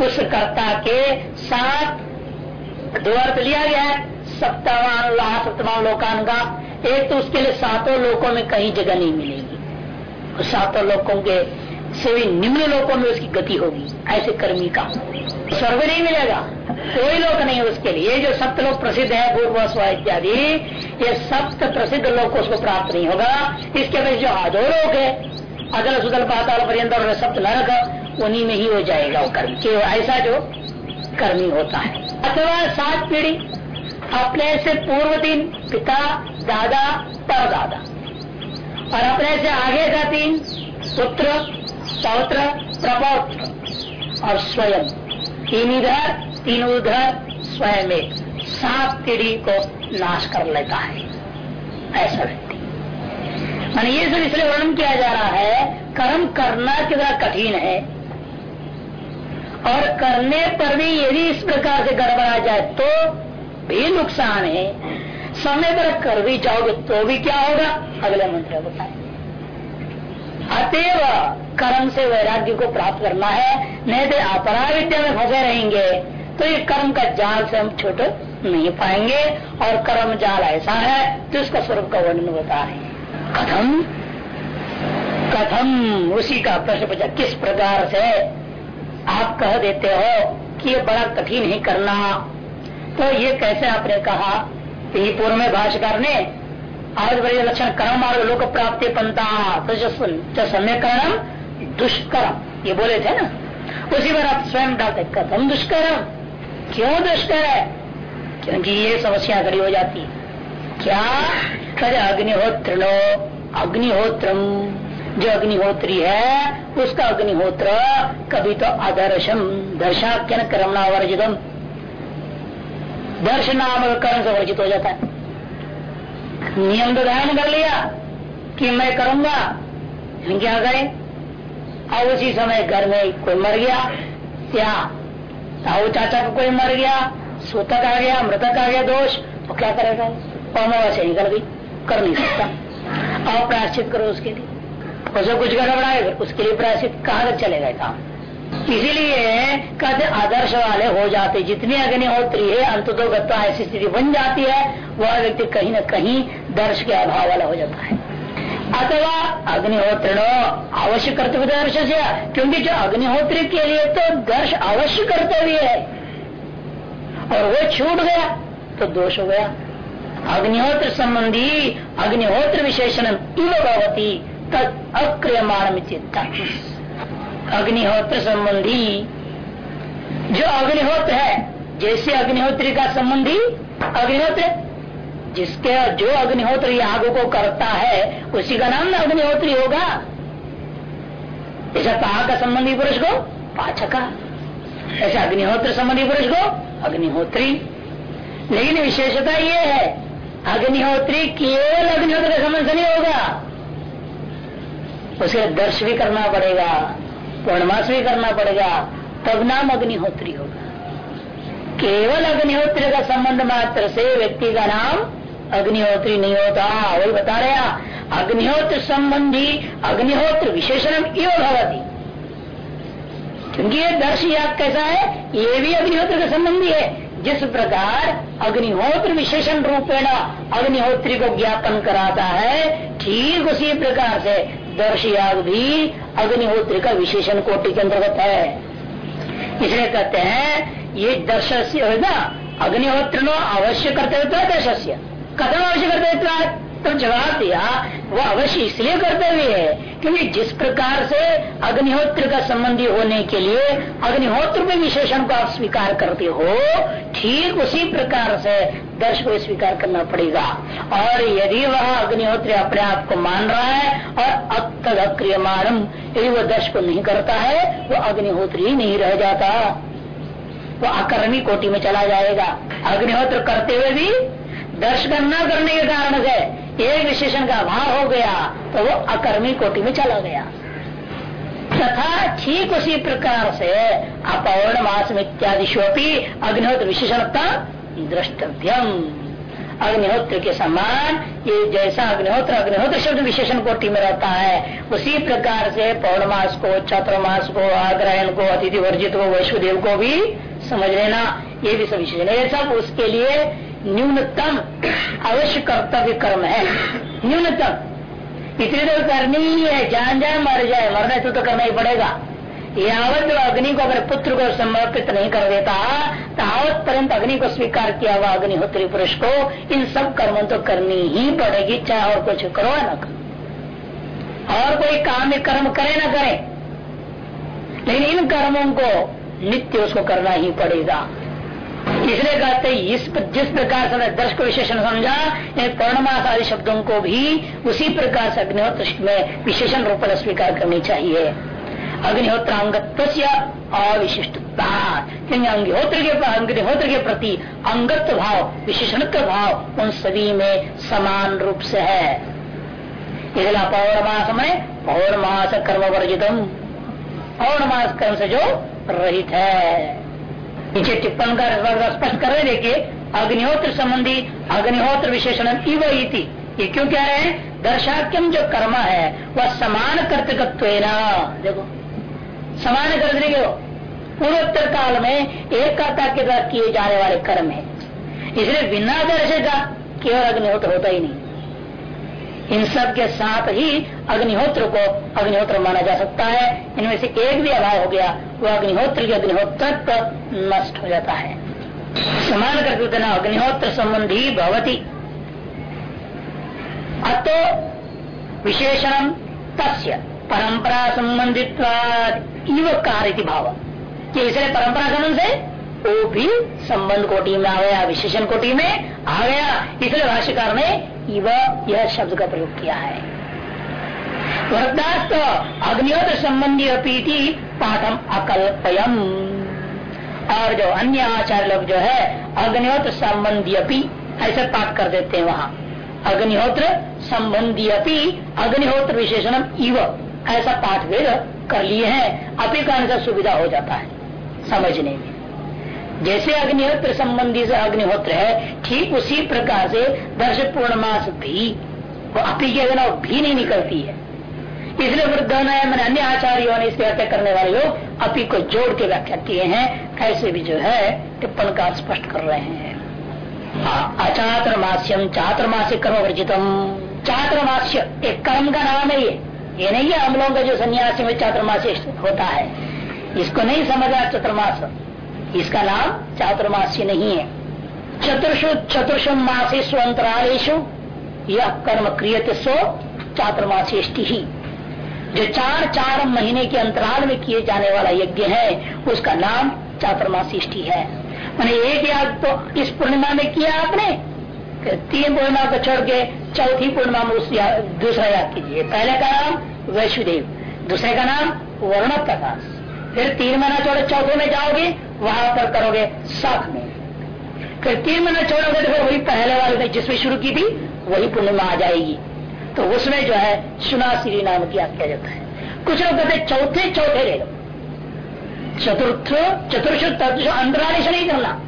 उस कर्ता के साथ दो अर्थ लिया गया है। सप्तावान सप्तमान लोकान का एक तो उसके लिए सातों लोकों में कहीं जगह नहीं मिलेगी। सातों लोकों के से भी निम्न लोकों में उसकी गति होगी। ऐसे कर्मी का स्वर्ग नहीं मिलेगा। कोई लोक नहीं है उसके लिए। जो सप्त लोग प्रसिद्ध है पूर्व स्व इत्यादि, ये सप्त प्रसिद्ध लोग को उसको प्राप्त नहीं होगा। इसके अपेक्षा जो आधो लोग है अगल सुगल पाताल पर्यंत और सप्त नरक, उन्हीं में ही हो जाएगा वो कर्म। केवल ऐसा जो कर्मी होता है। अथवा सात पीढ़ी। अपने से पूर्व तीन, पिता, दादा पर दादा और अपने से आगे का तीन, पुत्र, पौत्र, प्रपौत्र। और स्वयं। तीन इधर, तीन उधर, स्वयं एक। सात पीढ़ी को नाश कर लेता है। ऐसा व्यक्ति। मान ये सब इसलिए वर्णन किया जा रहा है, कर्म करना कितना कठिन है। और करने पर भी यदि इस प्रकार से गड़बड़ा जाए तो भी नुकसान है। समय पर कर भी जाओगे तो भी क्या होगा? अगले मंत्र बताए। अतएव कर्म से वैराग्य को प्राप्त करना है, नहीं तो अपरा विद्या में फंसे रहेंगे। तो ये कर्म का जाल से हम छूट नहीं पाएँगे, और कर्म जाल ऐसा है तो इसका स्वरूप का वर्णन होता है। कथम? कथम, उसी का प्रश्न पूछा, किस प्रकार से आप कह देते हो कि ये बड़ा कठिन ही करना तो ये कैसे आपने कहा ये पूर्व में भाषकर ने बड़े लक्षण कर्म मार्ग लोक प्राप्ति पंता तो समय कर्म दुष्कर्म। ये बोले थे ना? उसी पर आप स्वयं डालते, कथम दुष्कर्म? क्यों दुष्कर है? क्योंकि ये समस्या खड़ी हो जाती है। क्या? करे अग्निहोत्र लो, अग्निहोत्रम। जो अग्निहोत्री है, उसका अग्निहोत्र कभी तो अदर्शम, दर्शाख्यन कर्मणा वर्जितम दर्श नामक कर्म से वर्जित हो जाता है नियम तो ध्यान कर लिया कि मैं करूँगा? क्या करें? और उसी समय घर में कोई मर गया, या ताऊ चाचा का कोई मर गया, सूतक आ गया, मृतक आ गया, दोष तो क्या करेगा? अमावस्या निकल गई, कर नहीं सकता। और प्रायश्चित करो उसके लिए। उसे कुछ गड़बड़ाएगा, उसके लिए प्रायश्चित कहा चलेगा काम? इसीलिए कहते आदर्श वाले हो जाते। जितनी अग्निहोत्री है अंत तो ऐसी स्थिति बन जाती है, वह व्यक्ति कहीं न कहीं दर्श के अभाव वाला हो जाता है। अथवा अग्निहोत्र अवश्य कर्तव्य दर्श से, क्योंकि जो अग्निहोत्री के लिए तो दर्श अवश्य कर्तव्य है। और वो छूट गया तो दोष हो गया। अग्निहोत्र संबंधी अग्निहोत्र विशेषण इव भवती तद अक्रियमाण अग्निहोत्र संबंधी। जो अग्निहोत्र है, जैसे अग्निहोत्री का संबंधी, अग्निहोत्र, जिसके जो अग्निहोत्र याग को करता है, उसी का नाम ना अग्निहोत्री होगा। ऐसा कहा का संबंधी पुरुष को? पाचका। ऐसा अग्निहोत्र संबंधी पुरुष को? अग्निहोत्री। लेकिन विशेषता ये है, अग्निहोत्री केवल अग्निहोत्र का संबंध नहीं होगा। उसे दर्श भी करना पड़ेगा। पूर्णमास भी करना पड़ेगा, तब नाम अग्निहोत्री होगा। केवल अग्निहोत्री का संबंध मात्र से व्यक्ति का नाम अग्निहोत्री नहीं होता, वही बता रहे अग्निहोत्र संबंधी अग्निहोत्र विशेषण इव भवती। क्योंकि ये दर्श याग कैसा है, ये भी अग्निहोत्र का संबंधी है। जिस प्रकार अग्निहोत्र विशेषण रूपेण अग्निहोत्री को ज्ञापन कराता है, ठीक उसी प्रकार से दर्श याग भी अग्निहोत्री का विशेषण कोटि के अंतर्गत है। इसलिए कहते हैं, ये दर्श ना? अग्निहोत्र अवश्य कर्तव्य दर्शस्य। कथम अवश्य कर्तव्य तो जवाब दिया, वो अवश्य इसलिए कर्तव्य है, क्योंकि जिस प्रकार से अग्निहोत्र का संबंधी होने के लिए अग्निहोत्र में विशेषण को आप स्वीकार करते हो, ठीक उसी प्रकार से दर्श को स्वीकार करना पड़ेगा। और यदि वह अग्निहोत्र अपने आप को मान रहा है और अक्तद अक्रियमाणम, यदि वह दर्श को नहीं करता है, वो अग्निहोत्र ही नहीं रह जाता। वो अकर्मी कोटि में चला जाएगा। अग्निहोत्र करते हुए भी दर्शन न करने के कारण से एक विशेषण का अभाव हो गया तो वो अकर्मी कोटि में चला गया। तथा ठीक उसी प्रकार से अपौर्ण मास इत्यादि शोपी अग्निहोत्र विशेषणता द्रष्टव्यम। अग्निहोत्र के समान ये जैसा अग्निहोत्र अग्निहोत्र शब्द विशेषण कोटि में रहता है, उसी प्रकार से पौर्णमास को, चतुर्मास को, आग्रहण को, अतिथि वर्जित को, वैश्वदेव को भी समझ लेना, ये भी सब विशेषण ये सब उसके लिए न्यूनतम अवश्य कर्तव्य कर्म है। न्यूनतम। इतनी तो करनी ही है जान जाए मर जाए मरने तो, तो करना ही पड़ेगा। यावत अग्नि को अगर पुत्र को समर्पित नहीं कर देता तावत परंत अग्नि को स्वीकार किया हुआ अग्निहोत्री पुरुष को इन सब कर्मों तो करनी ही पड़ेगी चाहे और कुछ करो या न करो। और कोई काम कर्म करे ना करे लेकिन इन कर्मों को नित्य उसको करना ही पड़ेगा। इसलिए कहते इस जिस प्रकार से दर्श को विशेषण समझा पौर्णमास आदि शब्दों को भी उसी प्रकार से अग्निहोत्र में विशेषण रूप में स्वीकार करनी चाहिए। अग्निहोत्र अंगत्व अविशिष्टता क्योंकि अग्निहोत्र के अग्निहोत्र के प्रति अंगत्व भाव, विशेषणत्व भाव उन सभी में समान रूप से है। इसलिए पौर्णमास में पौर्णमास कर्म वर्जितम पौर्णमास कर्म से जो रहित है। नीचे टिप्पण कर स्पष्ट कर रहे देखिए अग्निहोत्र संबंधी अग्निहोत्र विशेषण इव इति। ये क्यों कह रहे हैं? दर्शाक्यम जो कर्म है, वह समान कर्तकत्व देखो, समान कर्तृ पूर्वोत्तर काल में एक कर्ता के द्वारा किए जाने वाले कर्म है। इसलिए बिना दर्श का केवल अग्निहोत्र होता ही नहीं। इन सब के साथ ही अग्निहोत्र को अग्निहोत्र माना जा सकता है। इनमें से एक भी अभाव हो गया, वह अग्निहोत्र के अग्निहोत्र नष्ट हो जाता है। समान करते न अग्निहोत्र संबंधी भवती। अतो विशेषण तस्य परंपरा संबंधित कार्य भाव। कि इसलिए परंपरा संबंध से वो भी संबंध कोटि में आ गया, विशेषण कोटि में आ गया। इसलिए भाष्यकार ने इव यह शब्द का प्रयोग किया है। वृद्धास्त अग्निहोत्र संबंधी अपीति पाठम अकल्पयम। और जो अन्य आचार्य लोग जो है अग्निहोत्र संबंधी अपी ऐसे पाठ कर देते हैं वहाँ। अग्निहोत्र संबंधी अपी अग्निहोत्र विशेषण इव, ऐसा पाठ वेद कर लिए हैं, अपी का अनुसार सुविधा हो जाता है, समझने में। जैसे अग्निहोत्र संबंधी से अग्निहोत्र है ठीक उसी प्रकार से दर्श पूर्णमास भी वो अपी के बिना भी नहीं निकलती है। इसलिए वृद्ध है मैंने अन्य आचार्यों ने इस व्याख्या करने वाले लोग अपी को जोड़ के व्याख्या किए हैं ऐसे भी जो है टिप्पण का स्पष्ट कर रहे हैं। हाँ, अचात्रमास्यम चात्रमास्य कर्म वर्जितम चात्रमास्य एक कर्म का नाम है ये। ये नहीं है हम लोगों का जो सन्यासी में चातुर्मास्य होता है। इसको नहीं समझा चतुर्मास। इसका नाम चातुर्मासी नहीं है। चतुर्षु चतुर्ष मासेशु अंतरालेशु यह कर्म क्रियते सो चातुर्मासी ही। जो चार चार महीने के अंतराल में किए जाने वाला यज्ञ है उसका नाम चातुर्मासी है। मैंने एक याद तो इस पूर्णिमा में किया आपने? तीन पूर्णिमा को छोड़ के चौथी पूर्णिमा में उस या, दूसरा याद कीजिए। पहले का नाम वैष्णुदेव दूसरे का नाम वर्ण प्रकाश फिर तीन महीना छोड़े चौथे में जाओगे वहाँ पर करोगे साथ में। फिर तीन महीने छोड़ोगे तो फिर वही पहले वाले जिसमें शुरू की थी, वही पूर्णिमा आ जाएगी। तो उसमें जो है सुनाश्री नाम किया किया जाता है। कुछ लोग कहते चौथे चौथे ले लो। चतुर्थ चतुर्श चतुर्श अंतरालिश नहीं करना।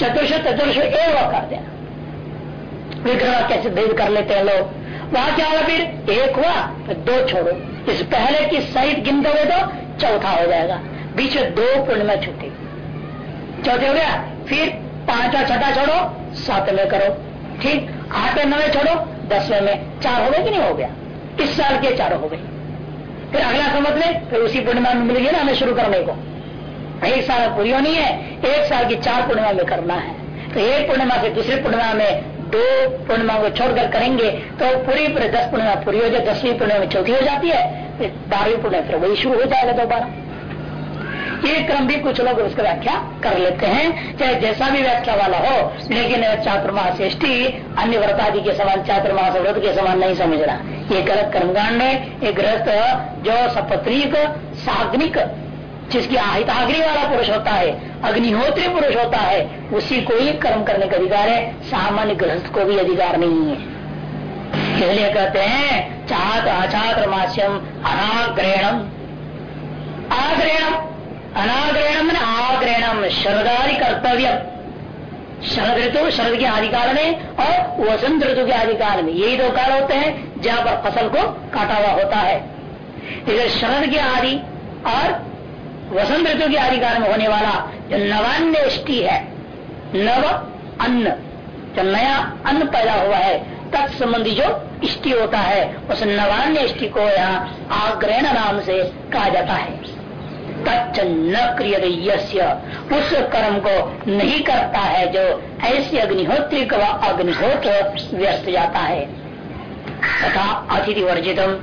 चतुर्श चतुर्श एवं कर देना। विग्रह कैसे भेद कर लेते हैं लोग। वहाँ क्या होगा फिर? एक हुआ, फिर दो छोड़ो। इस पहले की सहित गिनते हुए तो चौथा हो जाएगा। बीच में दो पूर्णिमा छुट्टी चौथे हो गया। फिर पांचवा छठा छोड़ो सातवें करो। ठीक आठवें नवे छोड़ो दसवें में चार हो गए कि नहीं हो गया? इस साल के चार हो गए। फिर अगला समझ ले फिर उसी पूर्णिमा में मिल गई ना हमें शुरू करने को। एक साल पूरी होनी है, एक साल की चार पूर्णिमा में करना है। तो एक पूर्णिमा से दूसरी पूर्णिमा में दो पूर्णिमा को छोड़कर करेंगे तो पूरी पूरी दस पूर्णिमा पूरी हो जाए, दसवीं पूर्णिमा में चौथी हो जाती है, फिर बारहवीं पूर्णिमा, फिर वही शुरू हो जाएगा दोबारा। ये क्रम भी कुछ लोग उसका व्याख्या कर लेते हैं, चाहे जैसा भी व्याख्या वाला हो। लेकिन चातुर्माह श्रेष्ठी, अन्य व्रत के समान चातुर्मास व्रत के समान नहीं समझ रहा ये गलत कर्मकांड है एक गृहस्थ जो सपत्रिक साग्निक, जिसकी आहिताग्नि वाला पुरुष होता है, अग्निहोत्री पुरुष होता है, उसी को ही कर्म करने का अधिकार है। सामान्य गृहस्थ को भी अधिकार नहीं है। इसलिए कहते हैं, चात अचात्र मास्यम अनाग्रहणम। आग्रहणम अनाग्रहणम आग्रहणम। शरदारी कर्तव्य शरद ऋतु, शरद के आदिकाल में और वसंत ऋतु के आदिकाल में। यही दो काल होते हैं जहाँ पर फ़सल को काटा हुआ होता है। इधर शरद के आदि और वसंत ऋतु के आदिकाल में होने वाला जो नवान्य है, नव अन्न, जो नया अन्न पैदा हुआ है तत् तत्संबंधी जो इष्टि होता है, उस नवान्य को यहाँ आग्रहण नाम से कहा जाता है। तच्च न क्रिय उस कर्म को नहीं करता है जो ऐसे अग्निहोत्री का अग्निहोत्र व्यस्त जाता है। तथा अतिथि वर्जितम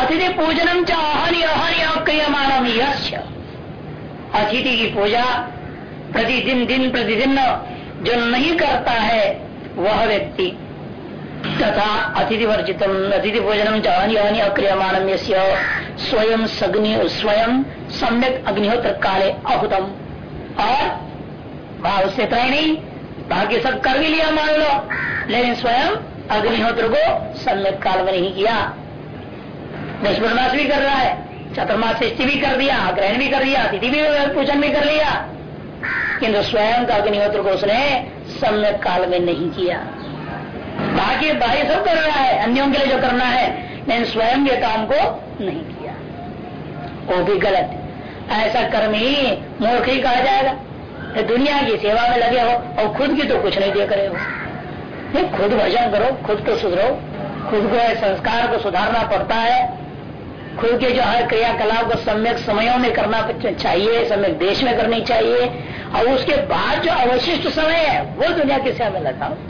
अतिथि पूजनम च अहनि अहनि अक्रियमाणम यश अतिथि की पूजा प्रतिदिन दिन प्रतिदिन जो नहीं करता है, वह व्यक्ति। तथा अतिथि वर्जितम अतिथि भोजनम चाहनी हानि अक्रियमाणम स्वयं सग्नि स्वयं सम्यक अग्निहोत्र काले अहुतम। और भाव से तो नहीं बाकी सब कर भी लिया मान लो, लेकिन स्वयं अग्निहोत्र को सम्यक काल में नहीं किया। दशमास भी कर रहा है, चतुर्मास भी कर दिया, ग्रहण भी कर दिया अतिथि भी पूजन भी कर लिया। किंतु स्वयं का अग्निहोत्र को उसने सम्यक काल में नहीं किया। बाकी बाह्य सब कर रहा है, अन्यों के लिए जो करना है, लेकिन स्वयं के काम को नहीं किया। वो भी गलत। ऐसा कर्म ही मूर्ख ही कहा जाएगा। तो दुनिया की सेवा में लगे हो और खुद की तो कुछ नहीं देख रहे हो। खुद भजन करो, खुद को सुधरो। खुद को संस्कार को सुधारना पड़ता है। खुद के जो हर क्रियाकलाप को सम्यक समयों में करना चाहिए, सम्यक देश में करनी चाहिए। और उसके बाद जो अवशिष्ट समय है, वो दुनिया की सेवा में लगाओ।